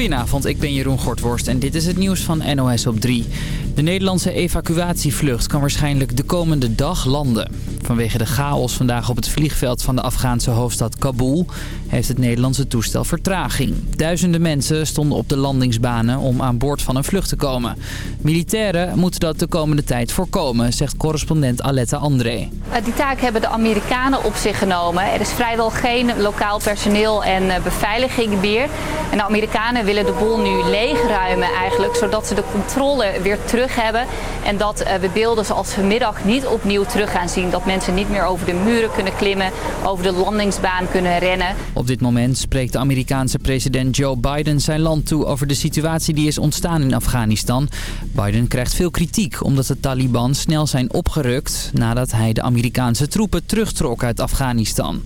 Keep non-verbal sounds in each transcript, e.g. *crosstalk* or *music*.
Goedenavond, ik ben Jeroen Gortworst en dit is het nieuws van NOS op 3. De Nederlandse evacuatievlucht kan waarschijnlijk de komende dag landen. Vanwege de chaos vandaag op het vliegveld van de Afghaanse hoofdstad Kabul... heeft het Nederlandse toestel vertraging. Duizenden mensen stonden op de landingsbanen om aan boord van een vlucht te komen. Militairen moeten dat de komende tijd voorkomen, zegt correspondent Aletta André. Eh, die taak hebben de Amerikanen op zich genomen. Er is vrijwel geen lokaal personeel en eh, beveiliging meer. En de Amerikanen willen de boel nu leegruimen eigenlijk, zodat ze de controle weer terug hebben. En dat eh, we beelden zoals vanmiddag niet opnieuw terug gaan zien. Dat niet meer over de muren kunnen klimmen, over de landingsbaan kunnen rennen. Op dit moment spreekt de Amerikaanse president Joe Biden zijn land toe over de situatie die is ontstaan in Afghanistan. Biden krijgt veel kritiek omdat de Taliban snel zijn opgerukt nadat hij de Amerikaanse troepen terugtrok uit Afghanistan.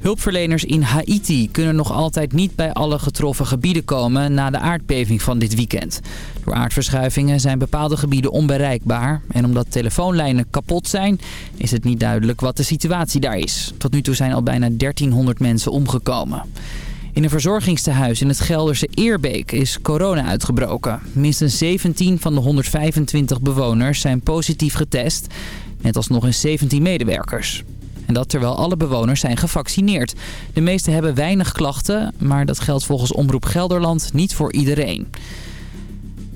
Hulpverleners in Haiti kunnen nog altijd niet bij alle getroffen gebieden komen na de aardbeving van dit weekend. Door aardverschuivingen zijn bepaalde gebieden onbereikbaar. En omdat telefoonlijnen kapot zijn, is het niet duidelijk wat de situatie daar is. Tot nu toe zijn al bijna 1300 mensen omgekomen. In een verzorgingstehuis in het Gelderse Eerbeek is corona uitgebroken. Minstens 17 van de 125 bewoners zijn positief getest, net als nog eens 17 medewerkers. En dat terwijl alle bewoners zijn gevaccineerd. De meeste hebben weinig klachten, maar dat geldt volgens Omroep Gelderland niet voor iedereen.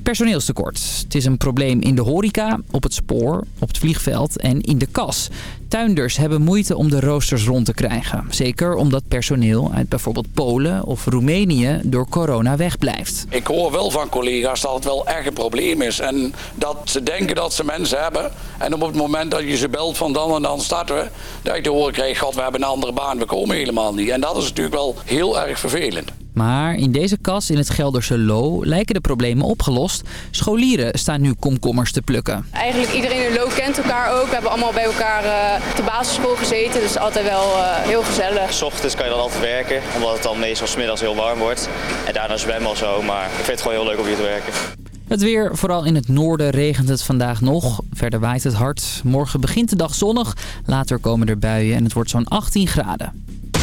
Personeelstekort. Het is een probleem in de horeca, op het spoor, op het vliegveld en in de kas. Tuinders hebben moeite om de roosters rond te krijgen. Zeker omdat personeel uit bijvoorbeeld Polen of Roemenië door corona wegblijft. Ik hoor wel van collega's dat het wel echt een probleem is. En dat ze denken dat ze mensen hebben. En op het moment dat je ze belt van dan en dan starten we. Dat je te horen krijgt, god we hebben een andere baan, we komen helemaal niet. En dat is natuurlijk wel heel erg vervelend. Maar in deze kas in het Gelderse Lo lijken de problemen opgelost. Scholieren staan nu komkommers te plukken. Eigenlijk iedereen in Lo kent elkaar ook. We hebben allemaal bij elkaar uh, op de basisschool gezeten. Dus altijd wel uh, heel gezellig. S ochtends kan je dan altijd werken, omdat het dan meestal smiddags heel warm wordt. En daarna zwemmen of zo, maar ik vind het gewoon heel leuk om hier te werken. Het weer, vooral in het noorden regent het vandaag nog. Verder waait het hard. Morgen begint de dag zonnig. Later komen er buien en het wordt zo'n 18 graden.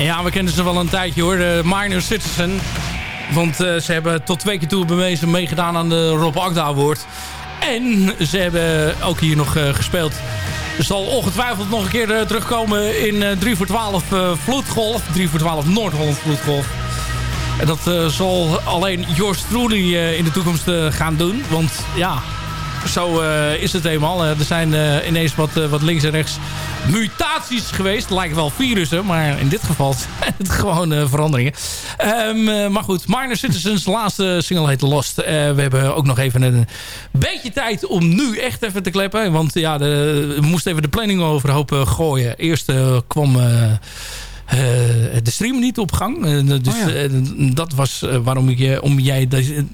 Ja, we kennen ze wel een tijdje hoor. De Minor Citizen. Want uh, ze hebben tot twee keer toe bewezen meegedaan aan de Rob Agda Award. En ze hebben ook hier nog uh, gespeeld. Er zal ongetwijfeld nog een keer uh, terugkomen in 3 voor 12 Vloedgolf. 3 voor 12 Noord-Holland Vloedgolf. En dat zal alleen Joost Truly in de toekomst gaan doen. Want ja, zo uh, is het eenmaal. er zijn uh, ineens wat, wat links en rechts mutaties geweest. Lijken wel virussen, maar in dit geval *laughs* het gewoon veranderingen. Um, maar goed, Minor Citizens *laughs* laatste single heet Lost. we hebben ook nog even een beetje tijd om nu echt even te kleppen. Want ja, de, we moesten even de planning overhoop gooien. Eerst kwam... Uh, de stream niet op gang. Uh, dus oh ja. uh, dat was waarom ik, om jij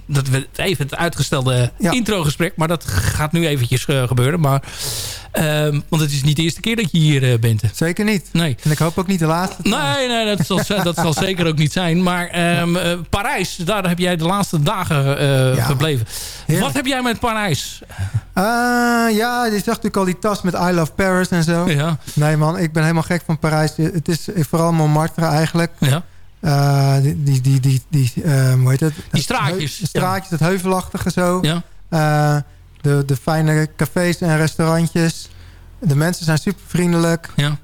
dat we even het uitgestelde ja. introgesprek, maar dat gaat nu eventjes gebeuren. Maar Um, want het is niet de eerste keer dat je hier uh, bent. Zeker niet. Nee. En ik hoop ook niet de laatste. Nee, nee dat, zal, dat zal zeker ook niet zijn. Maar um, uh, Parijs, daar heb jij de laatste dagen uh, ja. gebleven. Wat heb jij met Parijs? ja, je zag natuurlijk al die tas met I Love Paris en zo. Ja. Nee man, ik ben helemaal gek van Parijs. Het is vooral Montmartre eigenlijk. Ja. Die, die, die, die, die uh, hoe heet het? Die straatjes. Het, straatjes, ja. het heuvelachtige zo. Ja. De, de fijne cafés en restaurantjes. De mensen zijn super vriendelijk. Ja.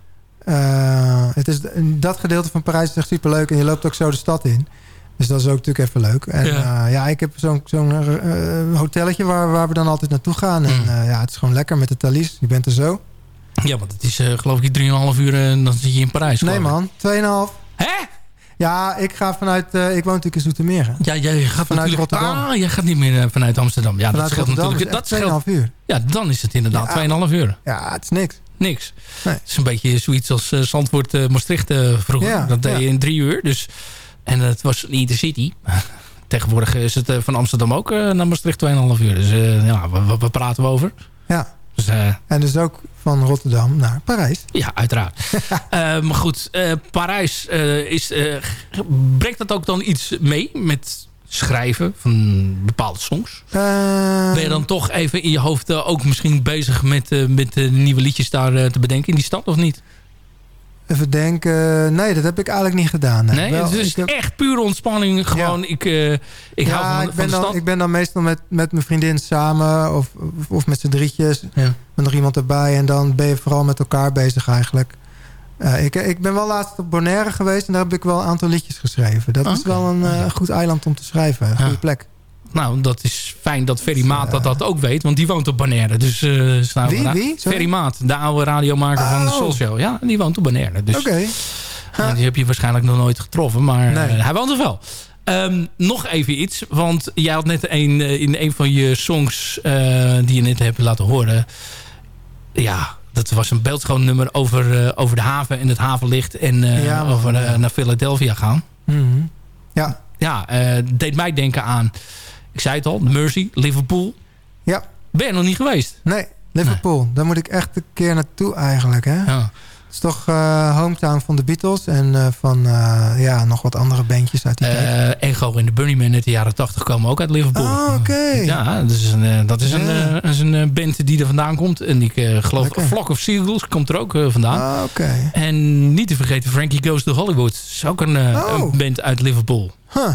het is, dat gedeelte van Parijs is echt super leuk. En je loopt ook zo de stad in. Dus dat is ook natuurlijk even leuk. En ja, ja ik heb zo'n zo'n hotelletje waar, waar we dan altijd naartoe gaan. En mm. ja, het is gewoon lekker met de Thalys. Je bent er zo. Ja, want het is geloof ik 3,5 uur en dan zit je in Parijs. Nee man, 2,5. Hè? Ja, ik ga vanuit... Uh, ik woon natuurlijk in Zoetermeer. Ja, jij gaat vanuit Rotterdam. Ah, jij gaat niet meer uh, vanuit Amsterdam. Ja, vanuit dat scheelt natuurlijk. Dat scheelt 2,5 uur. Ja, dan is het inderdaad ja, 2,5 uur. Ja, het is niks. Niks. Nee. Het is een beetje zoiets als uh, Zandvoort uh, Maastricht vroeger. Ja, dat deed je in drie uur. Dus, en het was niet de city. *laughs* Tegenwoordig is het van Amsterdam ook naar Maastricht 2,5 uur. Dus ja, waar, waar praten we over? Ja. Dus, en dus ook van Rotterdam naar Parijs. Ja, uiteraard. uh, *laughs* maar goed, uh, Parijs is, brengt dat ook dan iets mee met schrijven van bepaalde songs? ben je dan toch even in je hoofd ook misschien bezig met, met de nieuwe liedjes daar te bedenken in die stad of niet? Even denken. Nee, dat heb ik eigenlijk niet gedaan. Nee, nee Wel, het is heb... echt pure ontspanning. Gewoon, ja. ik, uh, ik ja, hou van, ik ben van de dan. Ik ben dan meestal met, met mijn vriendin samen. Of, of met z'n drietjes. Ja. Met nog iemand erbij. En dan ben je vooral met elkaar bezig eigenlijk. Uh, ik, ik ben wel laatst op Bonaire geweest. En daar heb ik wel een aantal liedjes geschreven. Dat okay. is wel een uh, goed eiland om te schrijven. Een goede plek. Nou, dat is fijn dat Ferry Maat dat, dat ook weet. Want die woont op Bonaire. Dus, uh, wie? wie? Ferry Maat, de oude radiomaker oh. van de Soul Show. Ja, die woont op Bonaire. Dus, Oké. Okay. Die heb je waarschijnlijk nog nooit getroffen. Maar nee. uh, hij woont er wel. Um, nog even iets. Want jij had net een, in een van je songs die je net hebt laten horen. Ja, dat was een beeldschoon nummer over, over de haven en het havenlicht. En ja, over naar Philadelphia gaan. Mm -hmm. Ja. Ja, deed mij denken aan... Ik zei het al, Mercy, Liverpool. Ja. Ben je nog niet geweest? Nee, Liverpool. Nee. Daar moet ik echt een keer naartoe eigenlijk. Hè? Ja. Het is toch uh, hometown van de Beatles en uh, van uh, ja, nog wat andere bandjes uit die tijd. Echo en de Bunnymen uit de jaren 80 komen ook uit Liverpool. Oh, oké. Okay. Ja, is een, dat is een, is een band die er vandaan komt. En ik geloof Lekker. Flock of Seagulls komt er ook vandaan. Ah, oké. Okay. En niet te vergeten Frankie Goes to Hollywood. Dat is ook een, oh. een band uit Liverpool. Huh.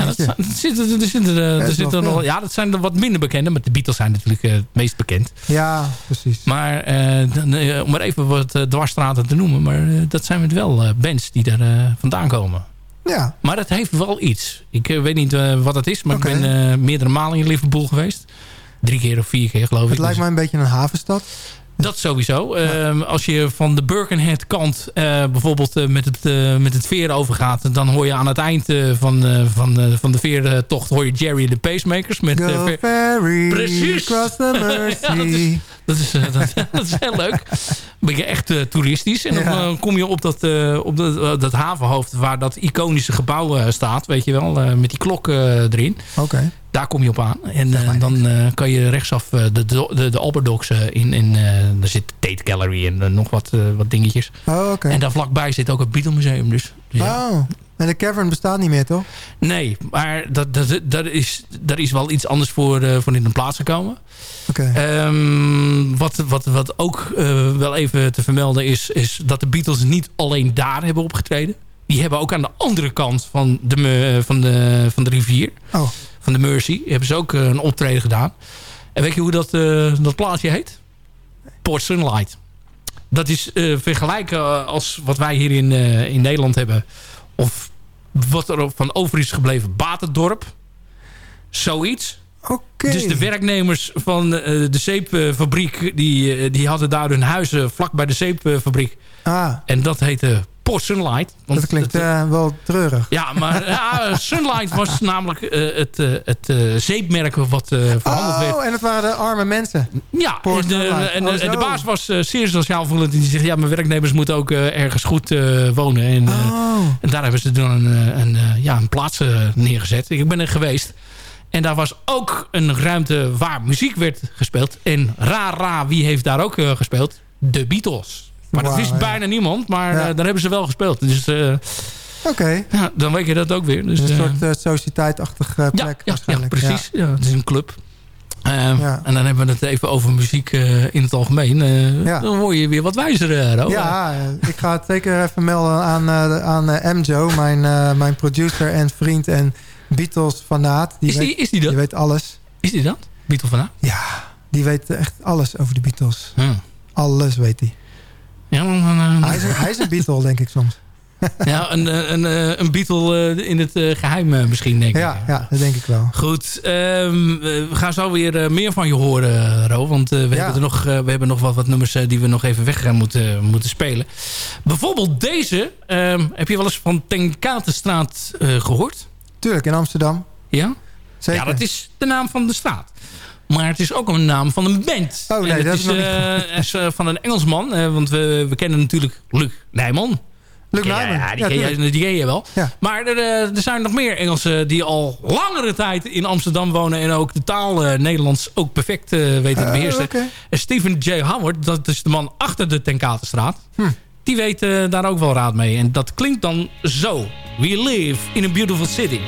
Ja, dat, dat zit, er, er zit, er, er zit er nog, ja, dat zijn er wat minder bekende. Maar de Beatles zijn natuurlijk uh, het meest bekend. Ja, precies. Maar uh, dan, uh, om maar even wat dwarsstraten te noemen. Maar dat zijn het wel bands die daar vandaan komen. Ja. Maar het heeft wel iets. Ik weet niet wat het is. Maar okay. ik ben meerdere malen in Liverpool geweest. Drie keer of vier keer geloof het ik. Het lijkt dus. mij een beetje een havenstad. Dat sowieso. Ja. Uh, als je van de Birkenhead kant uh, bijvoorbeeld uh, met, het, met het veer overgaat... dan hoor je aan het eind van, van, van de veertocht hoor je Jerry de Pacemakers. Met, Go ferry, Precies. cross the mercy. ja, *laughs* dat, is, *laughs* dat, is, dat, is, heel leuk. Ben je echt toeristisch. En dan ja. kom je op dat, op dat, dat havenhoofd waar dat iconische gebouw staat. Weet je wel, met die klok erin. Oké. Okay. Daar kom je op aan. En dan kan je rechtsaf de, de, de Alberdox in. En daar zit de Tate Gallery en nog wat, wat dingetjes. Oh, okay. En daar vlakbij zit ook het Beatle Museum. Dus, dus ja. En de cavern bestaat niet meer, toch? Nee, maar dat, dat, dat is, daar is wel iets anders voor, voor in de plaats gekomen. Okay. Um, wat, wat, wat ook wel even te vermelden is... is dat de Beatles niet alleen daar hebben opgetreden. die hebben ook aan de andere kant van de, van de, van de rivier... Oh. van de Mersey, hebben ze ook een optreden gedaan. En weet je hoe dat, dat plaatsje heet? Port Sunlight. Dat is vergelijken als wat wij hier in, in Nederland hebben. Of wat er van over is gebleven. Batendorp. Zoiets. Okay. Dus de werknemers van de zeepfabriek... Die, die hadden daar hun huizen vlak bij de zeepfabriek. Ah. En dat heette Port Sunlight. Want dat klinkt uh, wel treurig. Ja, maar ja, *laughs* Sunlight was namelijk uh, het, uh, het zeepmerk wat verhandeld oh, werd. Oh, en het waren de arme mensen. Ja, en, de, en, oh, en de baas was zeer sociaal voelend. En die zegt, ja, mijn werknemers moeten ook ergens goed wonen. En, oh. en daar hebben ze dan een, een, ja, een plaats neergezet. Ik ben er geweest. En daar was ook een ruimte waar muziek werd gespeeld. En ra, ra, wie heeft daar ook gespeeld? De Beatles. Maar dat wist bijna niemand. Maar ja. uh, dan hebben ze wel gespeeld. Dus uh, okay. ja, dan weet je dat ook weer. Dus, een soort uh, sociëteitachtig plek ja. Ja, precies. Ja. het is een club. Ja. En dan hebben we het even over muziek in het algemeen. Dan word je weer wat wijzer, Ro. Ja, ik ga het zeker even melden aan, aan Mjo, mijn, mijn producer en vriend en Beatles-fanaat. Is, die, is die dat? Die weet alles. Is die dat? Beatles-fanaat? Ja, die weet echt alles over de Beatles. Hmm. Alles weet hij. Ja, dan, hij, is een, hij is een Beatle, denk ik soms. *laughs* ja, een, een, een Beatle in het geheim misschien, denk ja, ik. Ja, dat denk ik wel. Goed, um, we gaan zo weer meer van je horen, Ro. Want uh, we, ja. hebben er nog, uh, we hebben nog wat, wat nummers uh, die we nog even weg moeten, moeten spelen. Bijvoorbeeld deze. Um, heb je wel eens van Tenkatenstraat gehoord? Tuurlijk, in Amsterdam. Ja? Zeker. Ja, dat is de naam van de straat. Maar het is ook een naam van een band. Oh nee, dat is, uh, is uh, van een Engelsman. Uh, want we, we kennen natuurlijk Luc Nijman. Luc Nijman. Ja, die, ja, ken je, die ken je wel. Ja. Maar er, er, zijn nog meer Engelsen die al langere tijd in Amsterdam wonen... en ook de taal Nederlands ook perfect weten te beheersen. Okay. En Stephen J. Howard, dat is de man achter de Tenkatenstraat... Hm. die weet daar ook wel raad mee. En dat klinkt dan zo. We live in a beautiful city.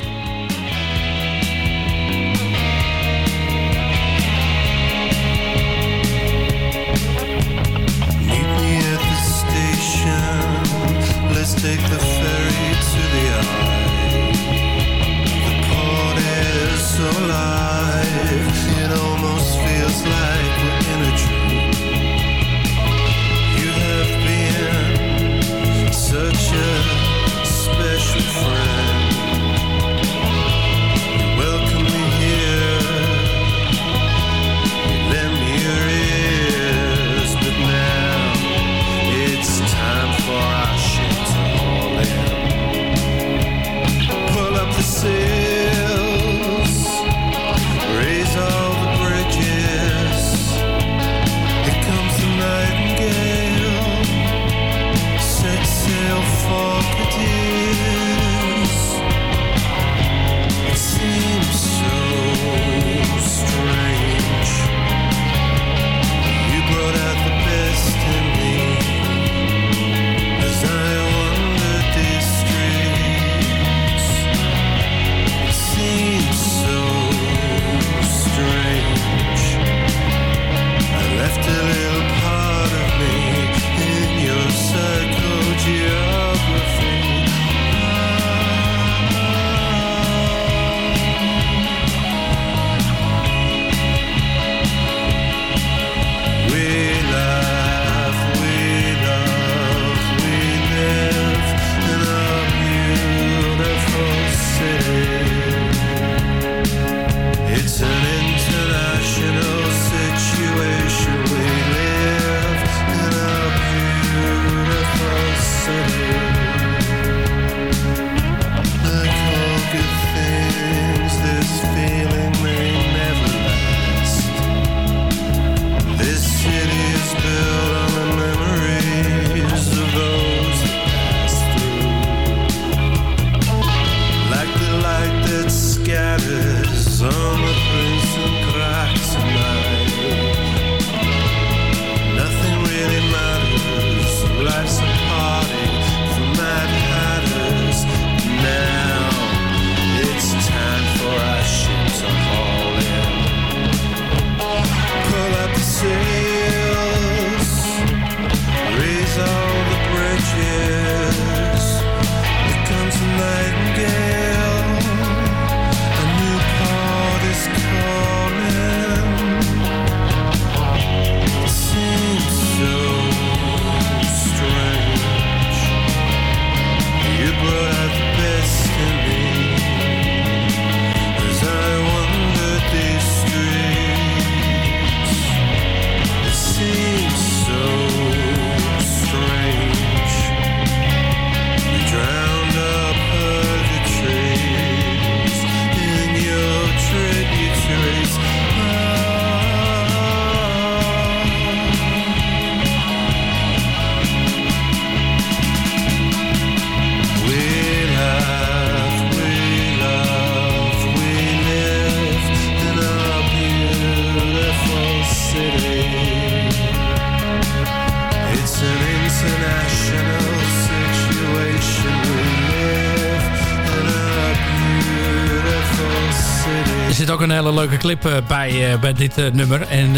Leuke clip eh, bij, eh, bij dit eh, nummer. En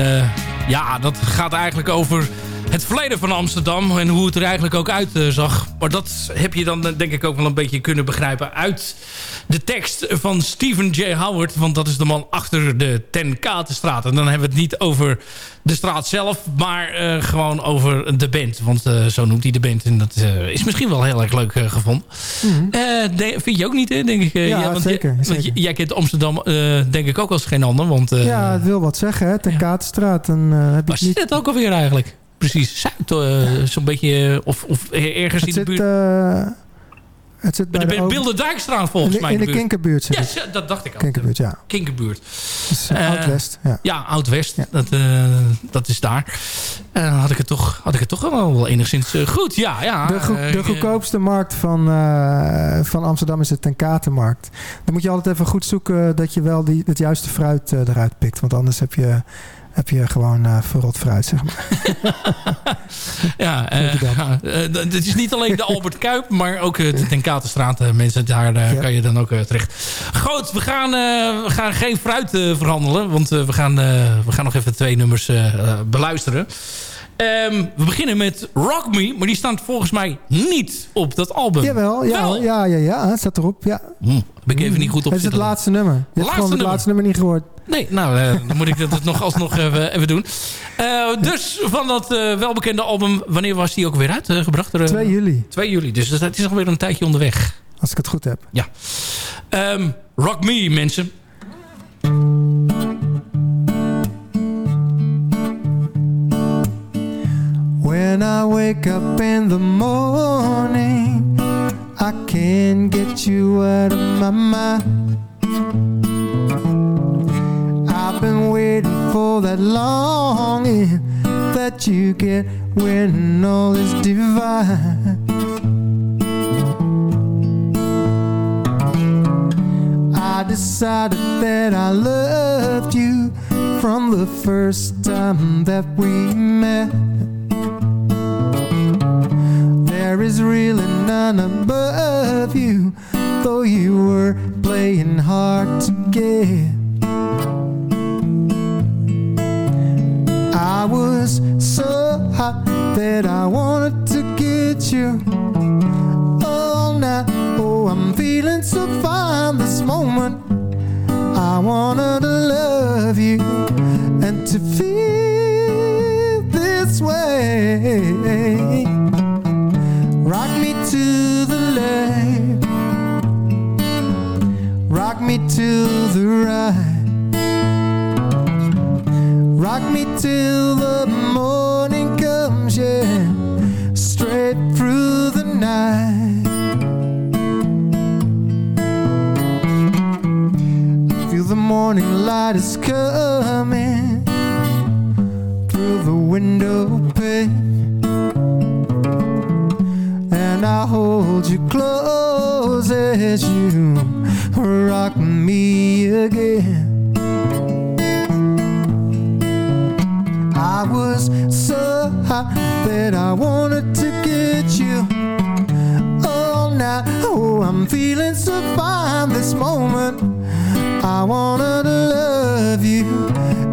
ja, dat gaat eigenlijk over het verleden van Amsterdam. En hoe het er eigenlijk ook uitzag. maar dat heb je dan eh, denk ik ook wel een beetje kunnen begrijpen uit de tekst van Stephen J. Howard. Want dat is de man achter de Ten Katenstraat. En dan hebben we het niet over de straat zelf, maar eh, gewoon over de band. Want eh, zo noemt hij de band. En dat eh, is misschien wel heel erg leuk eh, gevonden. Eh, de- vind je ook niet, hè, denk ik? eh, Ja, want zeker, je- zeker. jij kent Amsterdam, eh, denk ik, ook als geen ander. Want, eh, ja, het wil wat zeggen, hè. Ten Katenstraat. Dan eh, heb waar zit het ook alweer eigenlijk? Precies, Zuid, eh, zo'n beetje, eh, of, of ergens Het in de zit, buurt. eh, het zit bij bij de, de... Bilderdijkstraat volgens in mij. in de buurt. Kinkerbuurt zit Ja, dat dacht ik al. Kinkerbuurt, ja. Kinkerbuurt. Dus, Eh, Oud-West, ja. Ja, Oud-West. Ja. Dat, dat is daar. Eh, had, ik het toch, had ik het toch wel, wel enigszins goed. Ja, ja. De, de goedkoopste markt van, van Amsterdam is de Ten Katenmarkt. Dan moet je altijd even goed zoeken dat je wel die, het juiste fruit eruit pikt. Want anders heb je, heb je gewoon eh, verrot fruit, zeg maar. *laughs* Ja, d- het is niet alleen de Albert Kuip, maar ook de Ten Katenstraat. eh, mensen, daar Ja. kan je dan ook terecht. Goed, we gaan, we gaan geen fruit verhandelen. Want we, gaan, we gaan nog even twee nummers beluisteren. Ehm, we beginnen met Rock Me, maar die staat volgens mij niet op dat album. Jawel, ja, Wel? ja, ja, ja, het staat erop. Ja. Hm, heb ik even niet goed op Het is het laatste nummer. Je hebt Laatste gewoon het nummer. laatste nummer niet gehoord. Nee, nou, eh, dan moet ik dat nog alsnog even, even doen. Eh, dus van dat eh, welbekende album, wanneer was die ook weer uitgebracht? Er, eh, 2 juli, 2 juli, dus het is alweer een tijdje onderweg. als ik het goed heb. Ja. Ehm, rock Me, mensen. When I wake up in the morning, I can't get you out of my mind. For that longing that you get when all is divine. I decided that I loved you from the first time that we met. There is really none above you, though you were playing hard to get. I was so hot that I wanted to get you all night. Oh, I'm feeling so fine this moment. I wanted to love you and to feel this way. Rock me to the left, rock me to the right. Till the morning comes, yeah, straight through the night. I Feel the morning light is coming through the window pane, and I hold you close as you rock me again. I was so hot that I wanted to get you oh, all night. Oh, I'm feeling so fine this moment. I wanted to love you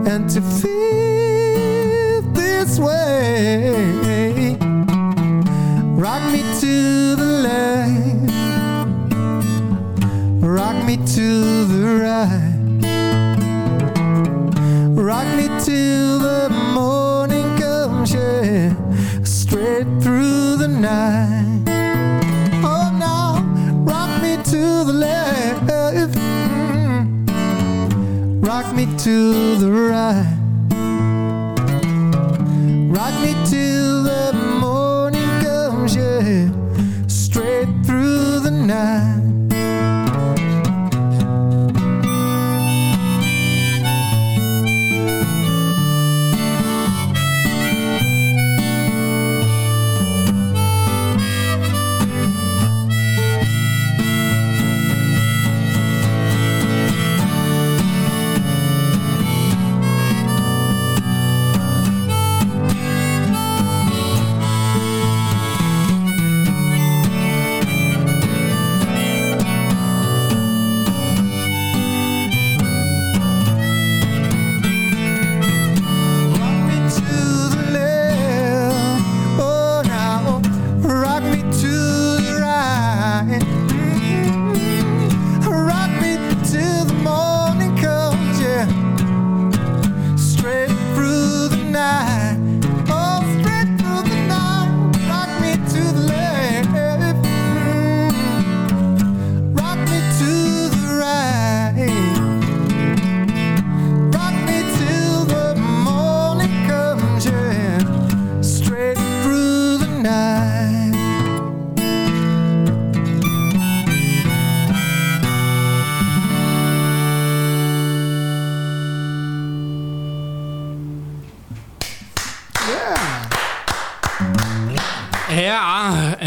and to feel this way. Rock me to the left, rock me to the right. To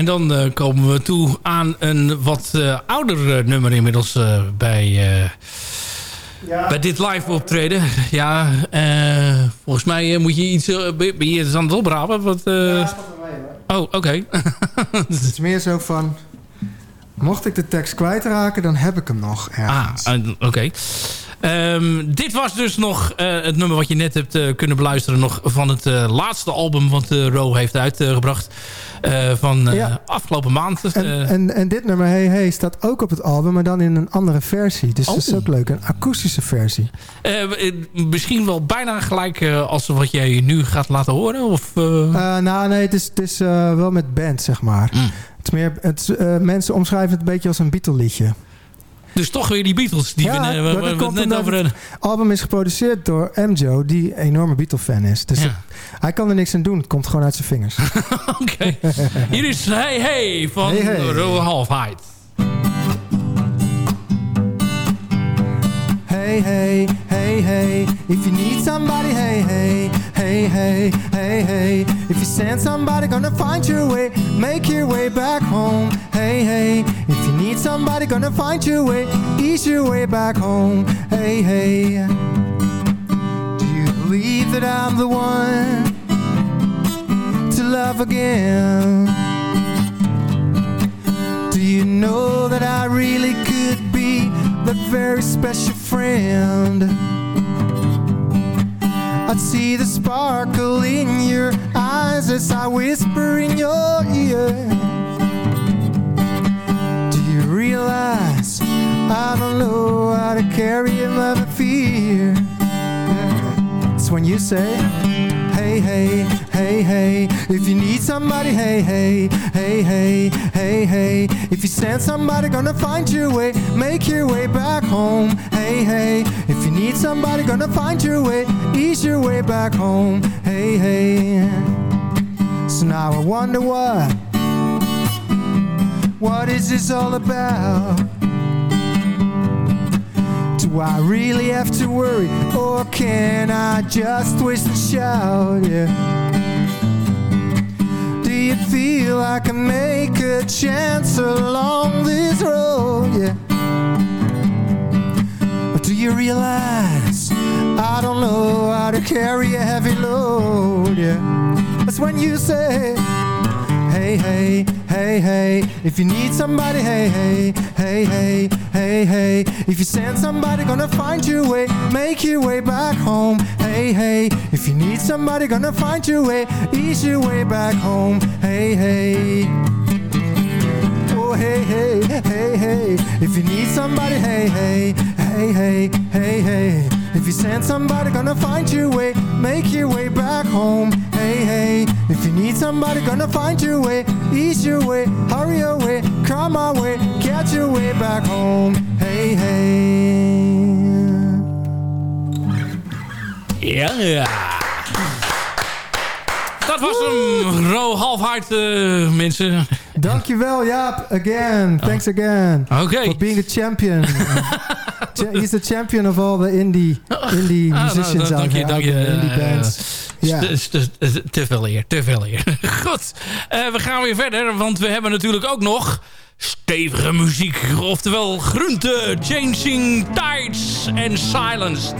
en dan eh, komen we toe aan een wat uh, ouder uh, nummer inmiddels bij, ja. bij dit live optreden. *laughs* Ja, volgens mij moet je iets... ben je aan het oprapen? Wat, ja, Oh, oké. Okay. *laughs* het is meer zo van... Mocht ik de tekst kwijtraken, dan heb ik hem nog ergens. Ah, oké. Okay. Um, dit was dus nog uh, het nummer wat je net hebt uh, kunnen beluisteren... nog van het uh, laatste album wat Ro heeft uitgebracht... van ja. afgelopen maand. En, en, en, dit nummer, Hey Hey, staat ook op het album... maar dan in een andere versie. Dus oh. dat is ook leuk. Een akoestische versie. misschien wel bijna gelijk als wat jij nu gaat laten horen? Of, nou, nee, het is, het is wel met band, zeg maar. Mm. Het is meer, het, mensen omschrijven het een beetje als een Beatle-liedje. Dus toch weer die Beatles die ja, we, we, we, we net over Het album is geproduceerd door MJO, die een enorme Beatle-fan is. Dus ja. hij kan er niks aan doen. Het komt gewoon uit zijn vingers. *laughs* Oké. Okay. Hier is Hey Hey van hey, hey. Rowe Halfheid. Hey, hey, hey, hey. If you need somebody, hey, hey. Hey, hey, hey, hey. If you send somebody, gonna find your way. Make your way back home. Hey, hey. If you need somebody, gonna find your way. Ease your way back home. Hey, hey. Do you believe that I'm the one to love again? Do you know that I really that very special friend? I'd see the sparkle in your eyes as I whisper in your ear. Do you realize I don't know how to carry a love and fear? It's when you say, hey, hey, hey, hey. If you need somebody, hey, hey, hey, hey, hey, hey. If you send somebody, gonna find your way, make your way back home. Hey, hey. If you need somebody, gonna find your way, ease your way back home. Hey, hey. So now I wonder what, what is this all about? Do I really have to worry, or can I just twist and shout? Yeah Do you feel I can make a chance along this road, yeah? But do you realize I don't know how to carry a heavy load, yeah? That's when you say, hey, hey, hey, hey. If you need somebody, hey, hey, hey, hey, hey, hey. If you send somebody, gonna find your way, make your way back home. Hey, hey. If you need somebody, gonna find your way, ease your way back home. Hey, hey. Oh, hey, hey, hey, hey. If you need somebody, hey, hey, hey, hey, hey, hey. If you send somebody, gonna find your way, make your way back home. Hey, hey. If you need somebody, gonna find your way, ease your way, hurry away, come my way, catch your way back home. Hey, hey. Ja, ja. Dat was hem, Ro Halfhard, uh, mensen. Dankjewel, Jaap. Again. Thanks again. Okay. For being a champion. *laughs* He's the champion of all the indie, indie ah, musicians nou, out here. Dank je, Indie bands. Ja. Te veel eer, te veel eer. *laughs* Goed, uh, we gaan weer verder, want we hebben natuurlijk ook nog stevige muziek. Oftewel groente, changing tides en silence.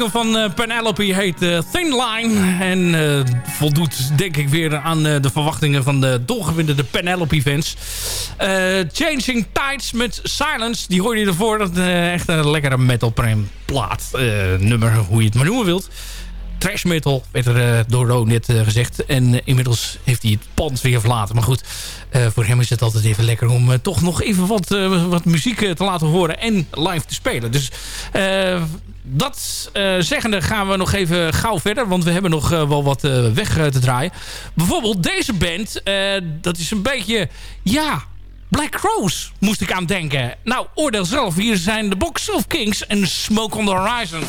Single van uh, Penelope heet uh, Thin Line. En uh, voldoet denk ik weer aan de verwachtingen van de dolgewindende Penelope-fans. Changing Tides met Silence. Die hoor je ervoor. Dat echt een lekkere metal plaat. nummer, hoe je het maar noemen wilt trash metal, werd er uh, door Ro net uh, gezegd. En uh, inmiddels heeft hij het pand weer verlaten. Maar goed, voor hem is het altijd even lekker om toch nog even wat, wat muziek te laten horen en live te spelen. Dus dat zeggende gaan we nog even gauw verder. Want we hebben nog wel wat weg te draaien. Bijvoorbeeld deze band, dat is een beetje, ja... Black Rose moest ik aan denken. Nou, oordeel zelf. Hier zijn de Box of Kings en Smoke on the Horizon.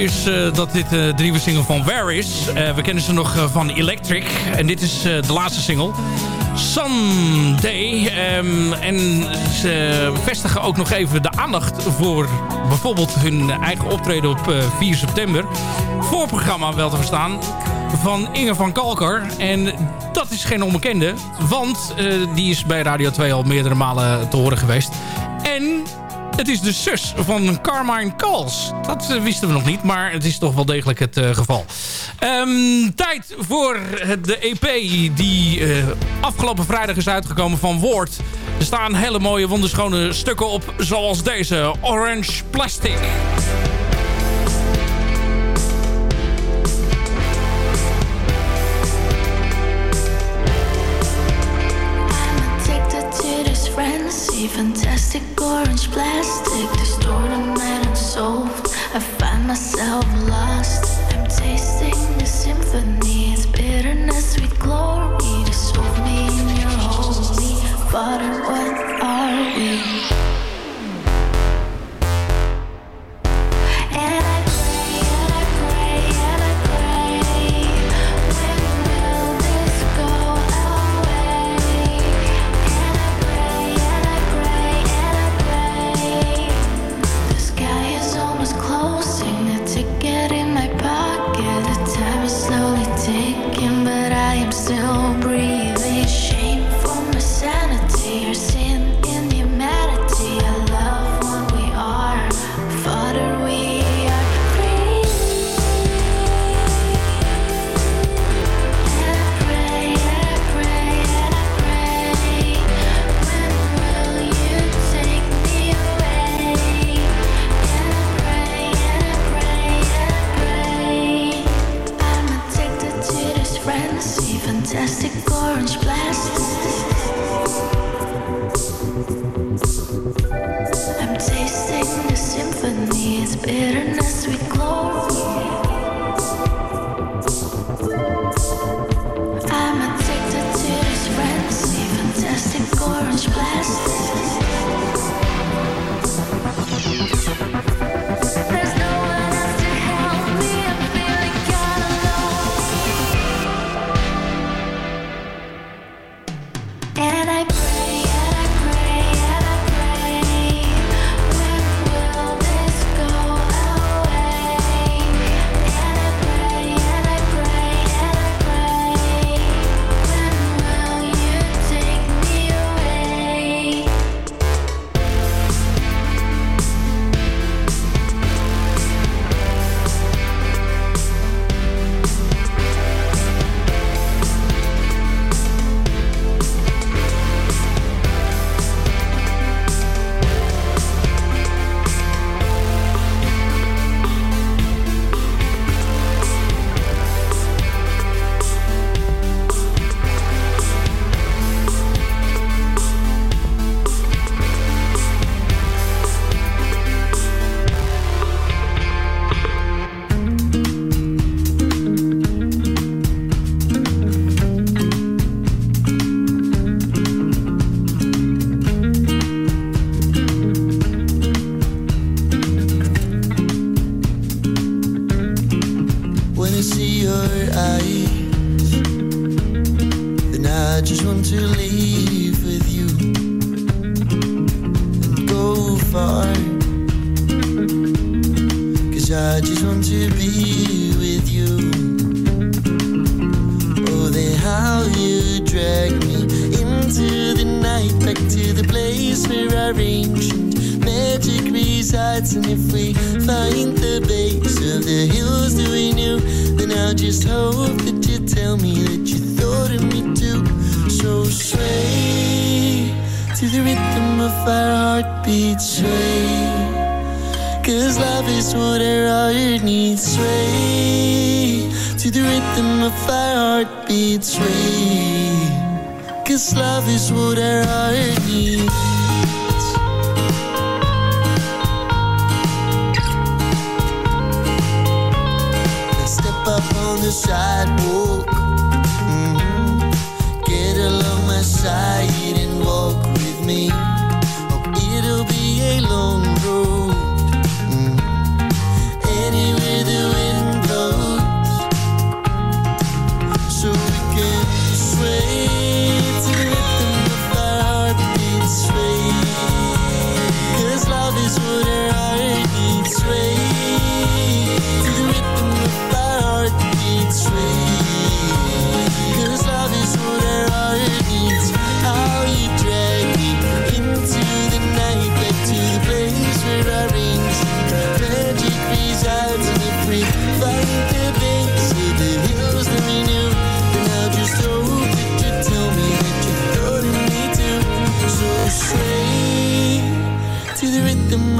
Is uh, dat dit uh, de nieuwe single van Where is. Uh, we kennen ze nog van Electric. En dit is de laatste single. Sunday. Um, en ze vestigen ook nog even de aandacht voor bijvoorbeeld hun eigen optreden op 4 september. Voorprogramma wel te verstaan van Inge van Kalker. En dat is geen onbekende, want die is bij Radio 2 al meerdere malen te horen geweest. En het is de zus van Carmine Calls. Dat uh, wisten we nog niet, maar het is toch wel degelijk het uh, geval. Um, tijd voor de EP die uh, afgelopen vrijdag is uitgekomen van Woord. Er staan hele mooie wonderschone stukken op, zoals deze Orange Plastic. Fantastic orange plastic distorted and unsolved. I find myself lost. I'm tasting the symphony. It's bitterness, sweet glory. Dissolve me in your holy Father,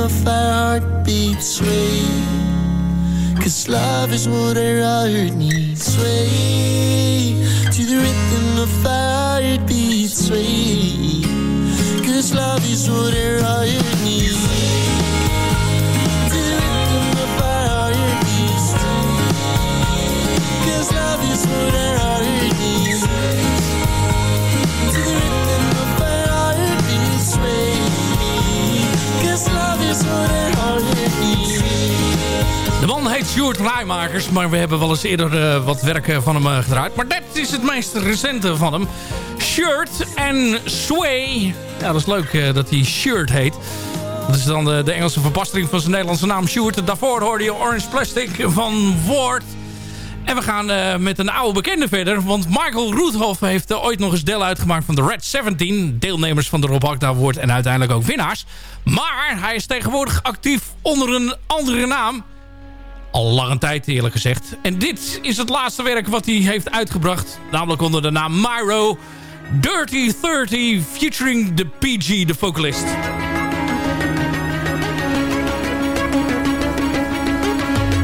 rhythm of our heartbeat, sway. Cause love is what our heart needs, sway to the rhythm of our heartbeat, sway. Cause love is what our heart heet Sjoerd Rijmakers, maar we hebben wel eens eerder eh, wat werk eh, van hem eh, gedraaid. Maar dit is het meest recente van hem. Shirt en Sway. Ja, dat is leuk dat hij Shirt heet. Dat is dan de, Engelse verbastering van zijn Nederlandse naam Sjoerd. Daarvoor hoorde je Orange Plastic van Ward. En we gaan met een oude bekende verder. Want Michael Roethoff heeft ooit nog eens deel uitgemaakt van de Red 17. Deelnemers van de Rob Akda en uiteindelijk ook winnaars. Maar hij is tegenwoordig actief onder een andere naam. Al lange tijd eerlijk gezegd. En dit is het laatste werk wat hij heeft uitgebracht. Namelijk onder de naam Myro. Dirty 30 featuring de PG, de vocalist.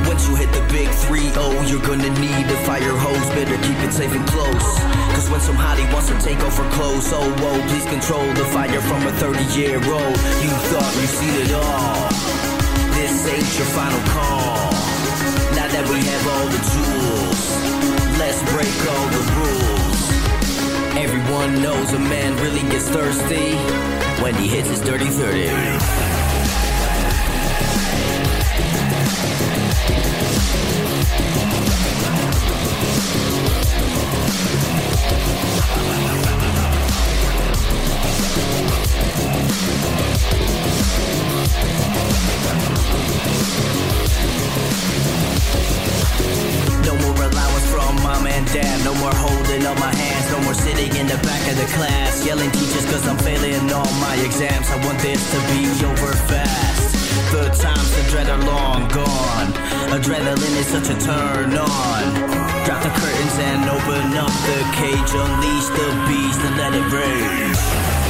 Once you hit the big 3-0, you're gonna need a fire hose. Better keep it safe and close. Cause when some hottie wants to take over clothes, oh whoa, please control the fire from a 30-year-old. You thought you seen it all. This ain't your final call. That we have all the tools, let's break all the rules. Everyone knows a man really gets thirsty when he hits his dirty 30. In the back of the class. Yelling teachers cause I'm failing all my exams. I want this to be over fast. The times of dread are long gone. Adrenaline is such a turn on. Drop the curtains and open up the cage. Unleash the beast and let it rage.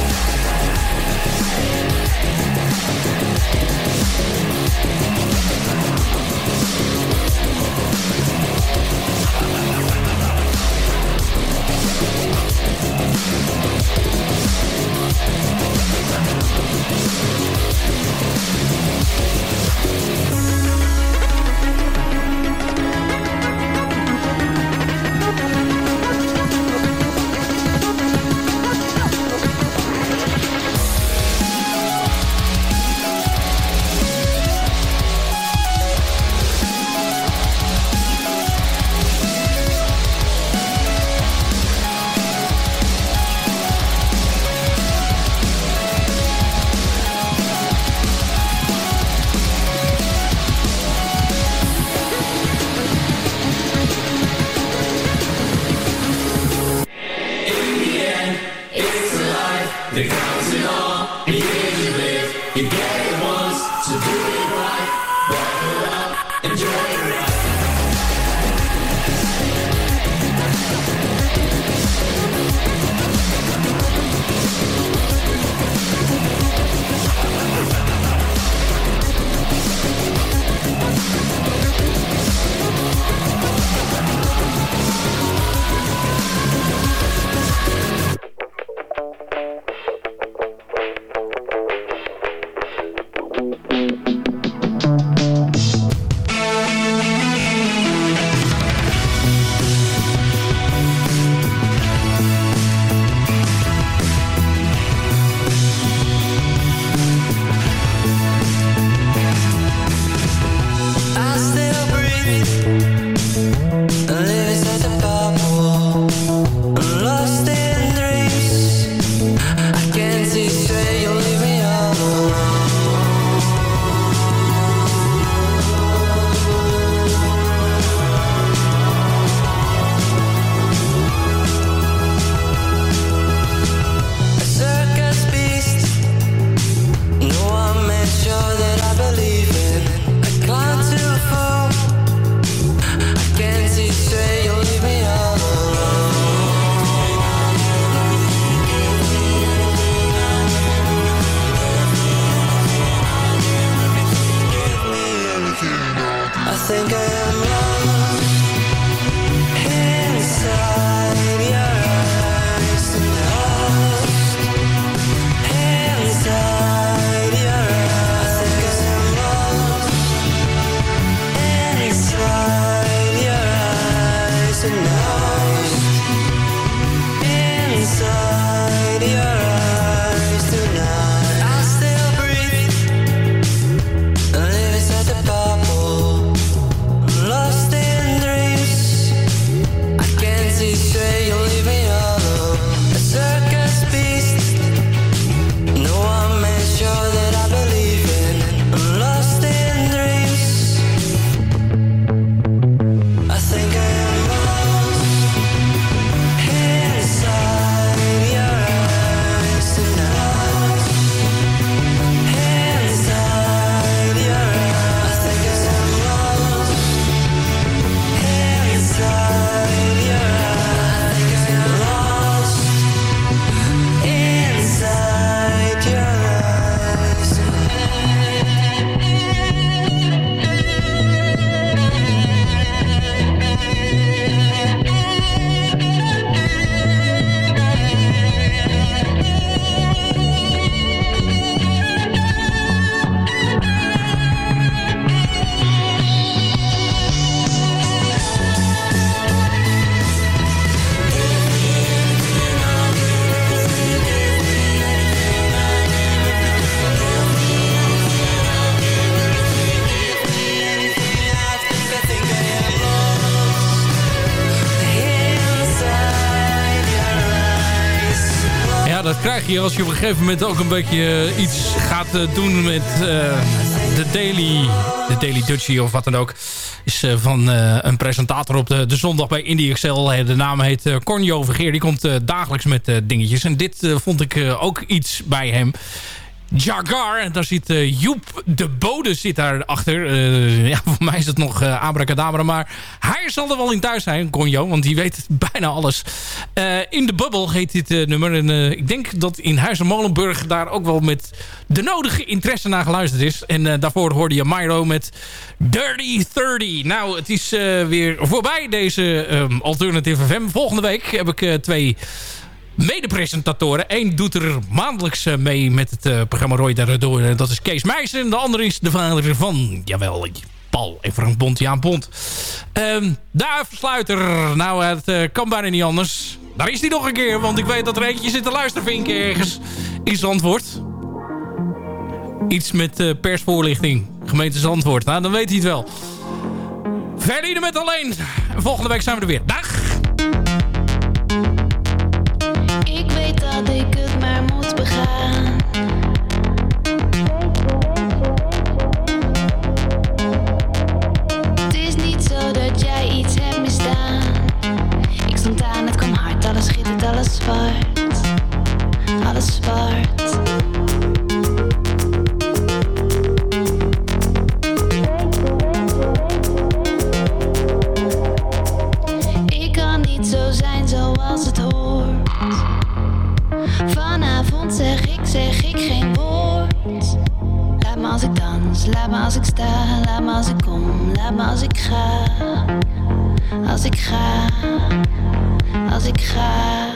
Krijg je als je op een gegeven moment ook een beetje eh, iets gaat eh, doen met eh, de Daily, de Daily Dutchie of wat dan ook. Is van een presentator op de, de zondag bij Indie Excel. De naam heet uh, Cornjo Vergeer. Die komt dagelijks met dingetjes. En dit vond ik ook iets bij hem. Jagar. En daar zit eh, Joep de Bode zit daarachter. Uh, ja, *laughs* voor mij is het nog uh, abracadabra. Maar hij zal er wel in thuis zijn, Conjo. Want die weet *laughs* bijna alles. In de Bubble heet dit nummer. En ik denk dat in Huizen Molenburg daar ook wel met de nodige interesse naar geluisterd is. En daarvoor hoorde je Myro met Dirty 30. Nou, het is weer voorbij deze um, Alternative FM. Volgende week heb ik twee mede-presentatoren. Eén doet er maandelijks uh, mee met het uh, programma Roy daardoor. Uh, dat is Kees Meijsen. En de andere is de vader van, jawel, Paul en Frank Bontiaan Bond. Um, de afsluiter. Nou, het kan bijna niet anders. Daar is hij nog een keer. Want ik weet dat er eentje zit te luisteren, vinken ergens. Is antwoord. Iets met persvoorlichting. Gemeente Zandvoort. Nou, dan weet hij het wel. Verder met alleen. Volgende week zijn we er weer. Dag! Alles schittert, alles zwart. Alles zwart. Zeg ik, geen woord. Laat me als ik dans, laat me als ik sta, laat me als ik kom, laat me. Als ik ga, als ik ga. Als ik ga.